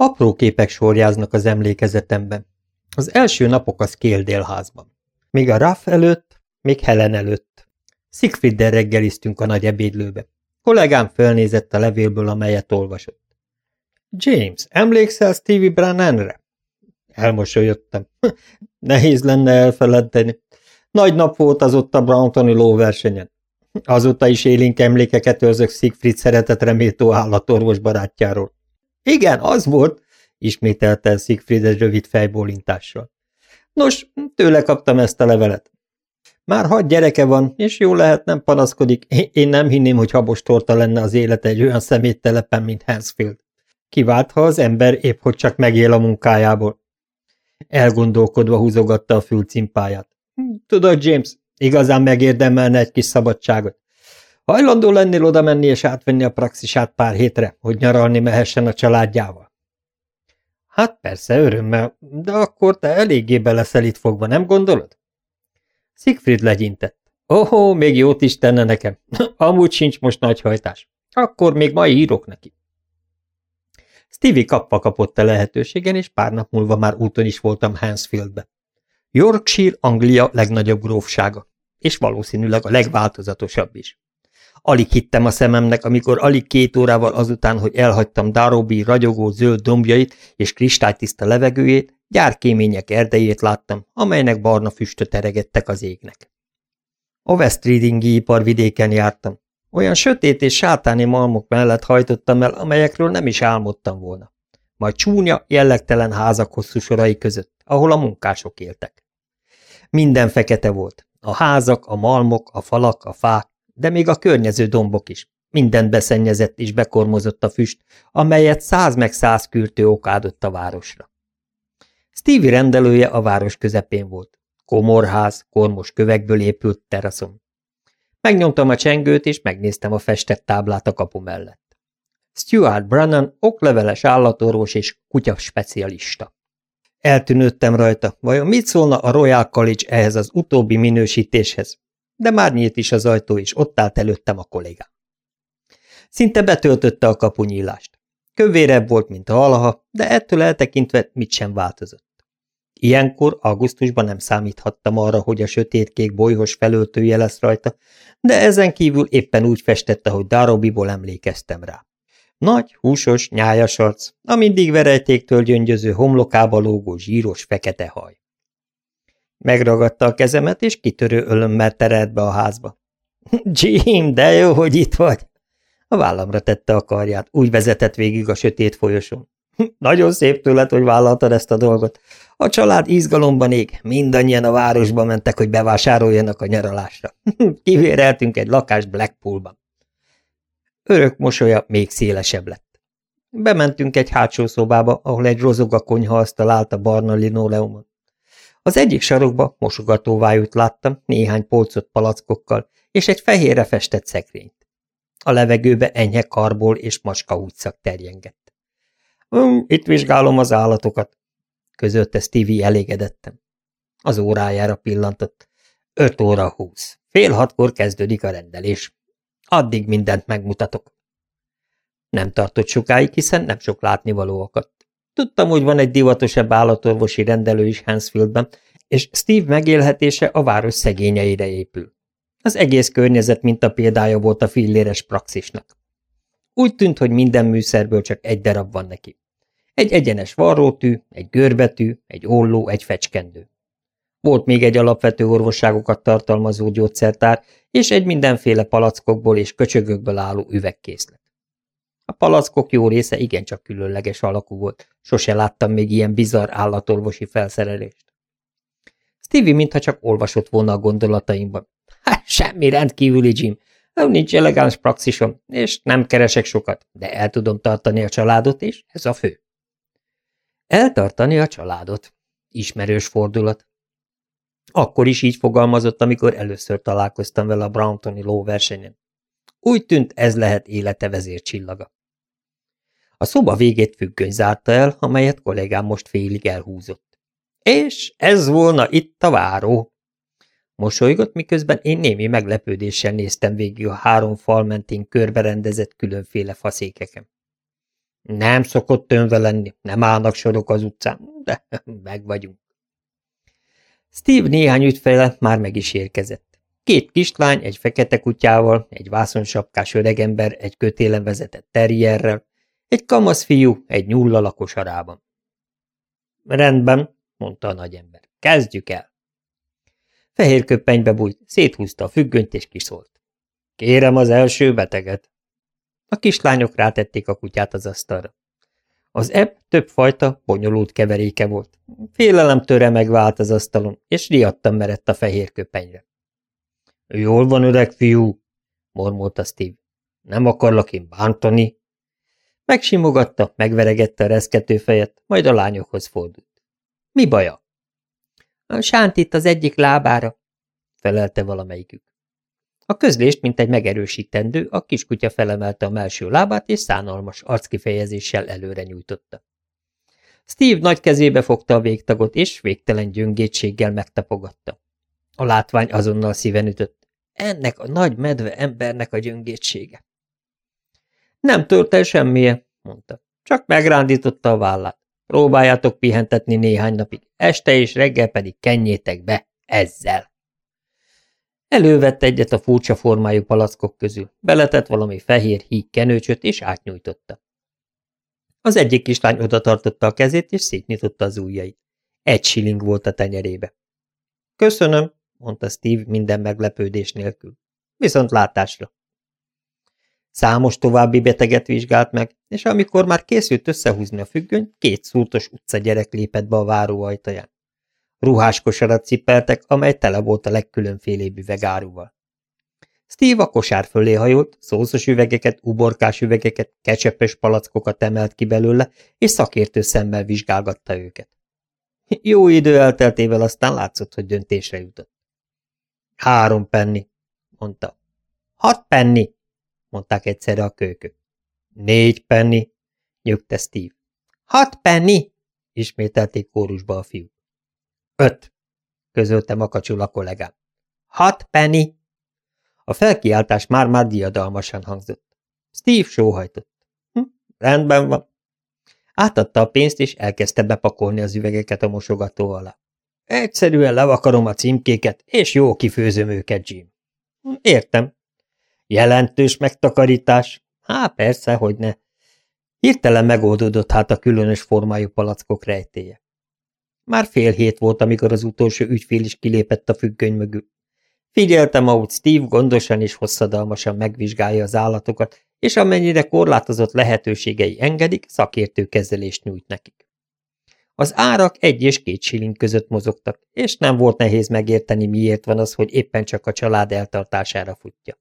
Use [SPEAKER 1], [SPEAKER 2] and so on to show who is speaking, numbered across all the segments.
[SPEAKER 1] Apró képek sorjáznak az emlékezetemben. Az első napok a Scale Még a Raff előtt, még Helen előtt. Siegfrieddel reggeliztünk a nagy ebédlőbe. Kollégám fölnézett a levélből, amelyet olvasott. James, emlékszel Stevie Brannanre? Elmosolyodtam. Nehéz lenne elfeledteni. Nagy nap volt az ott a Browntoni lóversenyen. Azóta is élénk emlékeket őrzök Siegfried szeretetre méltó állatorvos barátjáról. Igen, az volt, ismételte Siegfried egy rövid fejbólintással. Nos, tőle kaptam ezt a levelet. Már hat gyereke van, és jó lehet nem panaszkodik. Én nem hinném, hogy habos torta lenne az élete egy olyan szeméttelepen, mint Hansfield. Kivált, ha az ember épp hogy csak megél a munkájából. Elgondolkodva húzogatta a fülcimpáját. Tudod, James, igazán megérdemelne egy kis szabadságot. Hajlandó lennél oda menni és átvenni a praxisát pár hétre, hogy nyaralni mehessen a családjával? Hát persze, örömmel, de akkor te eléggé beleszel itt fogva, nem gondolod? Siegfried legyintett. Ohó, még jót is tenne nekem. Amúgy sincs most nagy hajtás. Akkor még ma írok neki. Stevie kapva kapott a lehetőségen, és pár nap múlva már úton is voltam Hansfieldbe. Yorkshire Anglia legnagyobb grófsága, és valószínűleg a legváltozatosabb is. Alig hittem a szememnek, amikor alig két órával azután, hogy elhagytam Darobi ragyogó zöld dombjait és kristálytiszta levegőjét, gyárkémények erdejét láttam, amelynek barna füstöt eregettek az égnek. A West Readingi iparvidéken jártam. Olyan sötét és sátáni malmok mellett hajtottam el, amelyekről nem is álmodtam volna. Majd csúnya, jellegtelen házak hosszú sorai között, ahol a munkások éltek. Minden fekete volt. A házak, a malmok, a falak, a fák, de még a környező dombok is. Minden beszennyezett és bekormozott a füst, amelyet száz meg száz kürtő okádott a városra. Stevie rendelője a város közepén volt. Komorház, kormos kövekből épült teraszon. Megnyomtam a csengőt, és megnéztem a festett táblát a kapu mellett. Stuart Brannan okleveles állatorvos és kutya specialista. Eltűnődtem rajta, vajon mit szólna a Royal College ehhez az utóbbi minősítéshez, de már nyílt is az ajtó, és ott állt előttem a kollégám. Szinte betöltötte a kapunyílást. Kövérebb volt, mint a valaha, de ettől eltekintve mit sem változott. Ilyenkor, augusztusban nem számíthattam arra, hogy a sötétkék bolyhos felöltője lesz rajta, de ezen kívül éppen úgy festette, hogy Darobiból emlékeztem rá. Nagy, húsos, nyájas arc, a mindig verejtéktől gyöngyöző homlokába lógó zsíros fekete haj. Megragadta a kezemet, és kitörő ölömmel terelt be a házba. Jim, de jó, hogy itt vagy! A vállamra tette a karját, úgy vezetett végig a sötét folyosón. Nagyon szép tőled, hogy vállaltad ezt a dolgot. A család izgalomban ég, mindannyian a városba mentek, hogy bevásároljanak a nyaralásra. Kivéreltünk egy lakást Blackpoolban. Örök mosolya még szélesebb lett. Bementünk egy hátsó szobába, ahol egy rozoga konyha asztal állt a barna linoleumon. Az egyik sarokba mosogatóvájút láttam, néhány polcot palackokkal, és egy fehérre festett szekrényt. A levegőbe enyhe karból és macska úgyszak terjengett. Hm, itt vizsgálom az állatokat, közölte Stevie elégedettem. Az órájára pillantott. Öt óra húsz. Fél hatkor kezdődik a rendelés. Addig mindent megmutatok. Nem tartott sokáig, hiszen nem sok látnivaló akadt. Tudtam, hogy van egy divatosabb állatorvosi rendelő is Hansfieldben, és Steve megélhetése a város szegényeire épül. Az egész környezet mint a példája volt a filléres praxisnak. Úgy tűnt, hogy minden műszerből csak egy darab van neki. Egy egyenes varrótű, egy görbetű, egy olló, egy fecskendő. Volt még egy alapvető orvosságokat tartalmazó gyógyszertár, és egy mindenféle palackokból és köcsögökből álló üvegkészlet. A palackok jó része igencsak különleges alakú volt, sose láttam még ilyen bizarr állatorvosi felszerelést. Stevie mintha csak olvasott volna a gondolataimban. Hát semmi rendkívüli, Jim. Nincs elegáns praxisom, és nem keresek sokat, de el tudom tartani a családot, és ez a fő. Eltartani a családot. Ismerős fordulat. Akkor is így fogalmazott, amikor először találkoztam vele a Browntoni lóversenyen. Úgy tűnt, ez lehet élete vezércsillaga. A szoba végét függöny zárta el, amelyet kollégám most félig elhúzott. És ez volna itt a váró. Mosolygott, miközben én némi meglepődéssel néztem végig a három fal mentén körberendezett különféle faszékeken. Nem szokott önve lenni, nem állnak sorok az utcán, de meg vagyunk. Steve néhány ügyfele már meg is érkezett. Két kislány, egy fekete kutyával, egy vászonsapkás öregember, egy kötélen vezetett terrierrel, egy kamasz fiú, egy nyulla lakosarában. Rendben, mondta a nagyember. Kezdjük el. Fehér köppenybe bújt, széthúzta a függönyt és kiszólt. Kérem az első beteget. A kislányok rátették a kutyát az asztalra. Az ebb többfajta, bonyolult keveréke volt. Félelemtőre megvált az asztalon, és riadtan merett a fehér köpenyre. Jól van, öreg fiú, mormolta Steve. Nem akarlak én bántani. Megsimogatta, megveregette a reszkető fejet, majd a lányokhoz fordult. Mi baja? A sánt itt az egyik lábára, felelte valamelyikük. A közlést, mint egy megerősítendő, a kiskutya felemelte a melső lábát, és szánalmas arckifejezéssel előre nyújtotta. Steve nagy kezébe fogta a végtagot, és végtelen gyöngétséggel megtapogatta. A látvány azonnal szíven ütött. Ennek a nagy medve embernek a gyöngétsége. Nem tört el semmije, mondta. Csak megrándította a vállát. Próbáljátok pihentetni néhány napig, este és reggel pedig kenjétek be ezzel. Elővette egyet a furcsa formájú palackok közül, beletett valami fehér híg kenőcsöt, és átnyújtotta. Az egyik kislány oda tartotta a kezét, és szétnyitotta az ujjait. Egy siling volt a tenyerébe. Köszönöm, mondta Steve minden meglepődés nélkül. Viszont látásra. Számos további beteget vizsgált meg, és amikor már készült összehúzni a függöny, két szúrtos utcagyerek lépett be a váró ajtaján. Ruhás kosarat cipeltek, amely tele volt a legkülönfélébb üvegáruval. Steve a kosár fölé hajolt, szószos üvegeket, uborkás üvegeket, kecsepes palackokat emelt ki belőle, és szakértő szemmel vizsgálgatta őket. Jó idő elteltével aztán látszott, hogy döntésre jutott. Három penni, mondta. Hat penni, mondták egyszerre a kölykök. Négy penni, nyögte Steve. Hat penni, ismételték kórusba a fiúk. Öt, közölte makacsul a kollégám. Hat penny! A felkiáltás már-már diadalmasan hangzott. Steve sóhajtott. Hm, rendben van. Átadta a pénzt, és elkezdte bepakolni az üvegeket a mosogató alá. Egyszerűen levakarom a címkéket, és jó kifőzöm őket, Jim. Hm, értem. Jelentős megtakarítás? Há, persze, hogy ne. Hirtelen megoldódott hát a különös formájú palackok rejtéje. Már fél hét volt, amikor az utolsó ügyfél is kilépett a függöny mögül. Figyeltem, ahogy Steve gondosan és hosszadalmasan megvizsgálja az állatokat, és amennyire korlátozott lehetőségei engedik, szakértő kezelést nyújt nekik. Az árak egy és két shilling között mozogtak, és nem volt nehéz megérteni, miért van az, hogy éppen csak a család eltartására futja.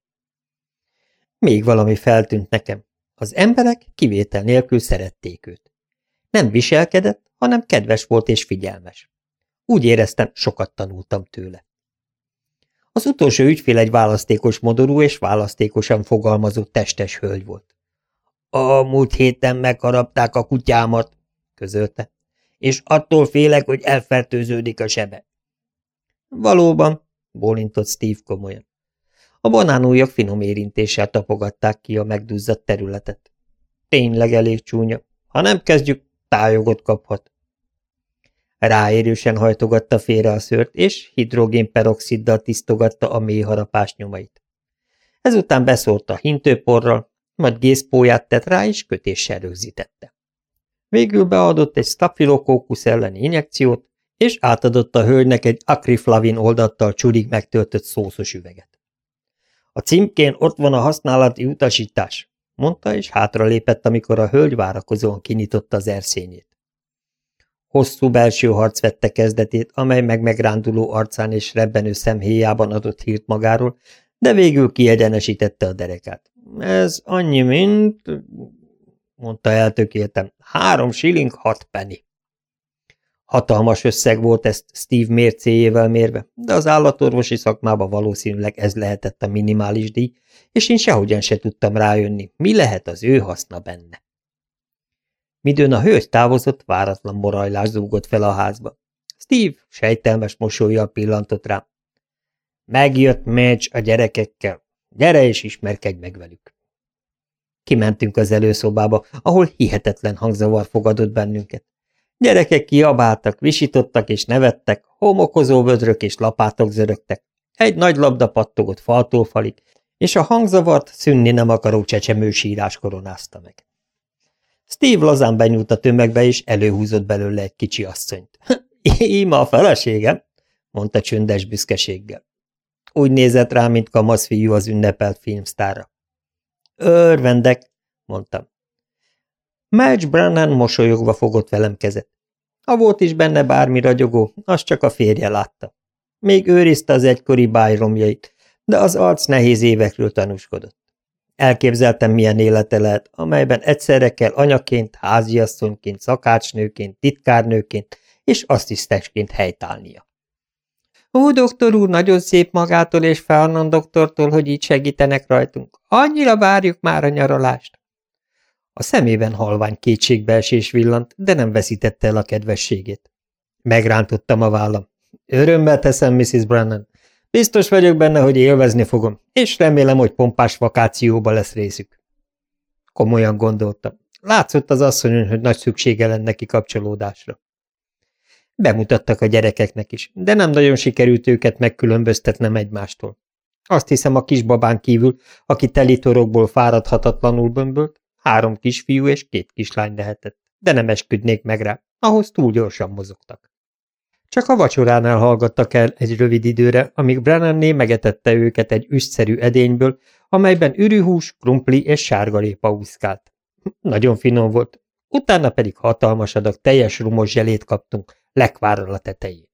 [SPEAKER 1] Még valami feltűnt nekem. Az emberek kivétel nélkül szerették őt. Nem viselkedett, hanem kedves volt és figyelmes. Úgy éreztem, sokat tanultam tőle. Az utolsó ügyfél egy választékos modorú és választékosan fogalmazó testes hölgy volt. A múlt héten megharapták a kutyámat, közölte, és attól félek, hogy elfertőződik a sebe. Valóban, bólintott Steve komolyan. A banánújak finom érintéssel tapogatták ki a megduzzadt területet. Tényleg elég csúnya. Ha nem kezdjük, tájogot kaphat. Ráérősen hajtogatta félre a szőrt, és hidrogénperoxiddal tisztogatta a mély nyomait. Ezután beszórta hintőporral, majd gészpóját tett rá, és kötéssel rögzítette. Végül beadott egy staphylococcus elleni injekciót, és átadott a hölgynek egy akriflavin oldattal csurig megtöltött szószos üveget. A címkén ott van a használati utasítás, mondta, és hátra lépett, amikor a hölgy várakozóan kinyitotta az erszényét. Hosszú belső harc vette kezdetét, amely meg arcán és rebbenő szemhéjában adott hírt magáról, de végül kiegyenesítette a derekát. Ez annyi, mint... mondta eltökéltem. Három shilling hat penny. Hatalmas összeg volt ezt Steve mércéjével mérve, de az állatorvosi szakmában valószínűleg ez lehetett a minimális díj, és én sehogyan se tudtam rájönni, mi lehet az ő haszna benne. Midőn a hölgy távozott, váratlan morajlás zúgott fel a házba. Steve sejtelmes mosolyjal pillantott rám. Megjött Mitch a gyerekekkel. Gyere és ismerkedj meg velük. Kimentünk az előszobába, ahol hihetetlen hangzavar fogadott bennünket. Gyerekek kiabáltak, visítottak és nevettek, homokozó vödrök és lapátok zörögtek. Egy nagy labda pattogott faltól falig, és a hangzavart szünni nem akaró csecsemő sírás koronázta meg. Steve lazán benyúlt a tömegbe, és előhúzott belőle egy kicsi asszonyt. – Ima a feleségem? – mondta csöndes büszkeséggel. Úgy nézett rá, mint fiú az ünnepelt filmsztára. – Örvendek – mondtam. Madge Brannan mosolyogva fogott velem kezet. Ha volt is benne bármi ragyogó, azt csak a férje látta. Még őrizte az egykori bájromjait, de az arc nehéz évekről tanúskodott. Elképzeltem, milyen élete lehet, amelyben egyszerre kell anyaként, háziasszonyként, szakácsnőként, titkárnőként és asszisztensként helytállnia. Ó, doktor úr, nagyon szép magától és Felnon doktortól, hogy így segítenek rajtunk. Annyira várjuk már a nyaralást. A szemében halvány kétségbeesés villant, de nem veszítette el a kedvességét. Megrántottam a vállam. Örömmel teszem, Mrs. Brennan. Biztos vagyok benne, hogy élvezni fogom, és remélem, hogy pompás vakációba lesz részük. Komolyan gondoltam. Látszott az asszonyon, hogy nagy szüksége lenne kikapcsolódásra. Bemutattak a gyerekeknek is, de nem nagyon sikerült őket megkülönböztetnem egymástól. Azt hiszem a kisbabán kívül, aki telitorokból fáradhatatlanul bömbölt, három kisfiú és két kislány lehetett, de nem esküdnék meg rá, ahhoz túl gyorsan mozogtak. Csak a vacsoránál hallgattak el egy rövid időre, amíg Brennanné megetette őket egy üstszerű edényből, amelyben ürűhús, krumpli és sárgarépa úszkált. Nagyon finom volt, utána pedig hatalmas adag teljes rumos zselét kaptunk, lekvárral a tetején.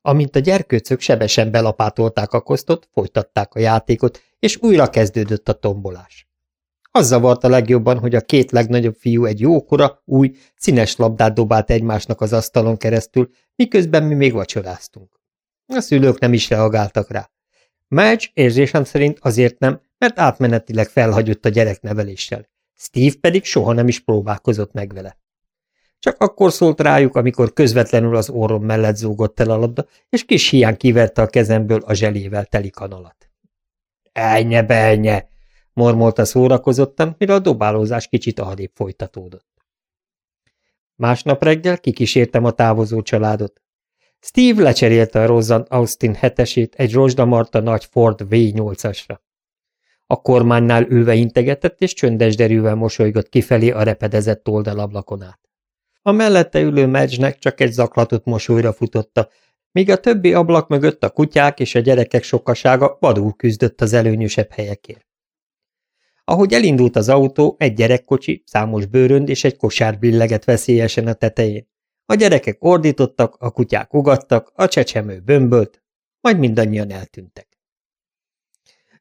[SPEAKER 1] Amint a gyerkőcök sebesen belapátolták a kosztot, folytatták a játékot, és újra kezdődött a tombolás. Az zavarta legjobban, hogy a két legnagyobb fiú egy jókora, új, színes labdát dobált egymásnak az asztalon keresztül, miközben mi még vacsoráztunk. A szülők nem is reagáltak rá. Madge érzésem szerint azért nem, mert átmenetileg felhagyott a gyerekneveléssel. Steve pedig soha nem is próbálkozott meg vele. Csak akkor szólt rájuk, amikor közvetlenül az orrom mellett zúgott el a labda, és kis hián kiverte a kezemből a zselével teli kanalat. – Ejnye, bejnye! Mormolta szórakozottan, mire a dobálózás kicsit arrébb folytatódott. Másnap reggel kikísértem a távozó családot. Steve lecserélte a Rosan Austin hetesét egy rozsdamarta nagy Ford V8-asra. A kormánynál ülve integetett és csöndes derűvel mosolygott kifelé a repedezett oldalablakon át. A mellette ülő medzsnek csak egy zaklatott mosolyra futotta, míg a többi ablak mögött a kutyák és a gyerekek sokasága vadul küzdött az előnyösebb helyekért. Ahogy elindult az autó, egy gyerekkocsi, számos bőrönd és egy kosár billeget veszélyesen a tetején. A gyerekek ordítottak, a kutyák ugattak, a csecsemő bömbölt, majd mindannyian eltűntek.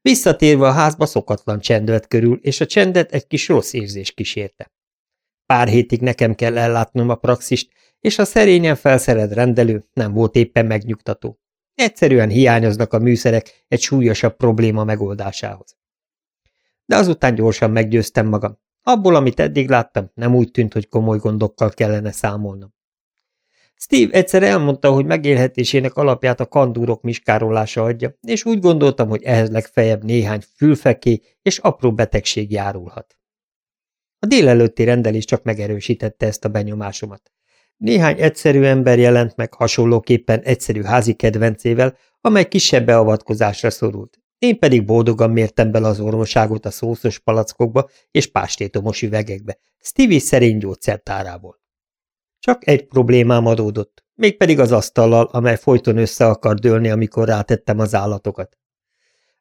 [SPEAKER 1] Visszatérve a házba szokatlan csend vett körül, és a csendet egy kis rossz érzés kísérte. Pár hétig nekem kell ellátnom a praxist, és a szerényen felszered rendelő nem volt éppen megnyugtató. Egyszerűen hiányoznak a műszerek egy súlyosabb probléma megoldásához de azután gyorsan meggyőztem magam. Abból, amit eddig láttam, nem úgy tűnt, hogy komoly gondokkal kellene számolnom. Steve egyszer elmondta, hogy megélhetésének alapját a kandúrok miskárolása adja, és úgy gondoltam, hogy ehhez legfeljebb néhány fülfeké és apró betegség járulhat. A délelőtti rendelés csak megerősítette ezt a benyomásomat. Néhány egyszerű ember jelent meg hasonlóképpen egyszerű házi kedvencével, amely kisebb beavatkozásra szorult, én pedig boldogan mértem bele az orvoságot a szószos palackokba és pástétomos üvegekbe, Stevie szerény gyógyszertárából. Csak egy problémám adódott, mégpedig az asztallal, amely folyton össze akar dőlni, amikor rátettem az állatokat.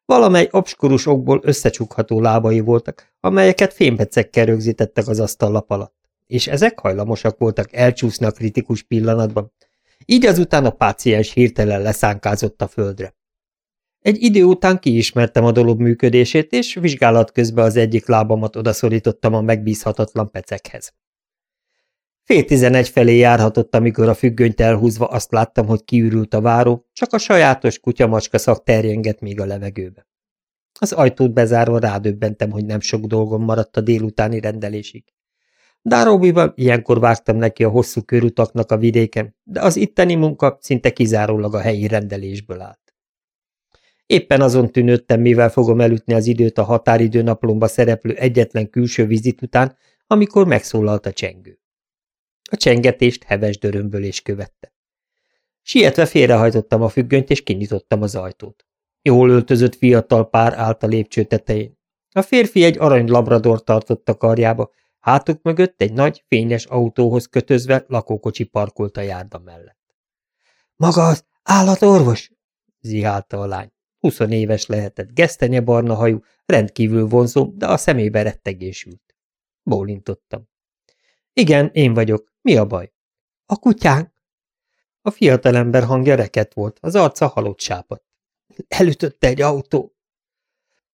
[SPEAKER 1] Valamely obskurus okból összecsukható lábai voltak, amelyeket fémbecekkel rögzítettek az asztallap alatt, és ezek hajlamosak voltak elcsúszni a kritikus pillanatban. Így azután a páciens hirtelen leszánkázott a földre. Egy idő után kiismertem a dolog működését, és vizsgálat közben az egyik lábamat odaszorítottam a megbízhatatlan pecekhez. Fél tizenegy felé járhatott, amikor a függönyt elhúzva azt láttam, hogy kiürült a váró, csak a sajátos kutyamacska szak terjengett még a levegőbe. Az ajtót bezárva rádöbbentem, hogy nem sok dolgom maradt a délutáni rendelésig. Dárobival ilyenkor vágtam neki a hosszú körutaknak a vidéken, de az itteni munka szinte kizárólag a helyi rendelésből állt. Éppen azon tűnődtem, mivel fogom elütni az időt a határidő naplomba szereplő egyetlen külső vizit után, amikor megszólalt a csengő. A csengetést heves dörömbölés követte. Sietve félrehajtottam a függönyt, és kinyitottam az ajtót. Jól öltözött fiatal pár állt a lépcső tetején. A férfi egy arany labrador tartott a karjába, hátuk mögött egy nagy, fényes autóhoz kötözve lakókocsi parkolt a járda mellett. – Maga az állatorvos? – zihálta a lány. Huszonéves lehetett, gesztenye barna hajú, rendkívül vonzó, de a szemébe rettegés ült. Bólintottam. Igen, én vagyok. Mi a baj? A kutyánk. A fiatalember hangja reket volt, az arca halott sápat. Elütötte egy autó.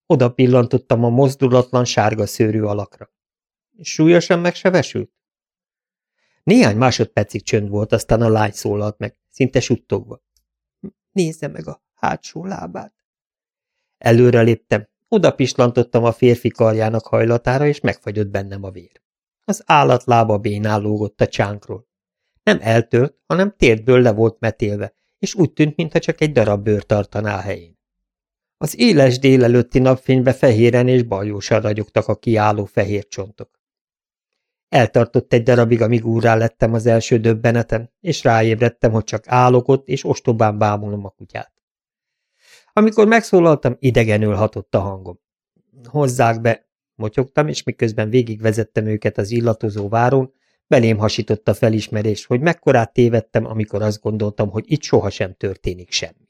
[SPEAKER 1] Oda pillantottam a mozdulatlan sárga szőrű alakra. Súlyosan megsebesült? Néhány másodpercig csönd volt, aztán a lány szólalt meg, szinte suttogva. Nézze meg a hátsó lábát. Előre léptem, oda pislantottam a férfi karjának hajlatára, és megfagyott bennem a vér. Az állat lába bénál lógott a csánkról. Nem eltört, hanem térdből le volt metélve, és úgy tűnt, mintha csak egy darab bőr tartaná helyén. Az éles délelőtti napfénybe fehéren és baljósan ragyogtak a kiálló fehér csontok. Eltartott egy darabig, amíg úrrá lettem az első döbbenetem, és ráébredtem, hogy csak állok ott, és ostobán bámulom a kutyát. Amikor megszólaltam, idegenül hatott a hangom. Hozzák be, motyogtam, és miközben végigvezettem őket az illatozó váron, belém hasított a felismerés, hogy mekkorát tévedtem, amikor azt gondoltam, hogy itt sohasem történik semmi.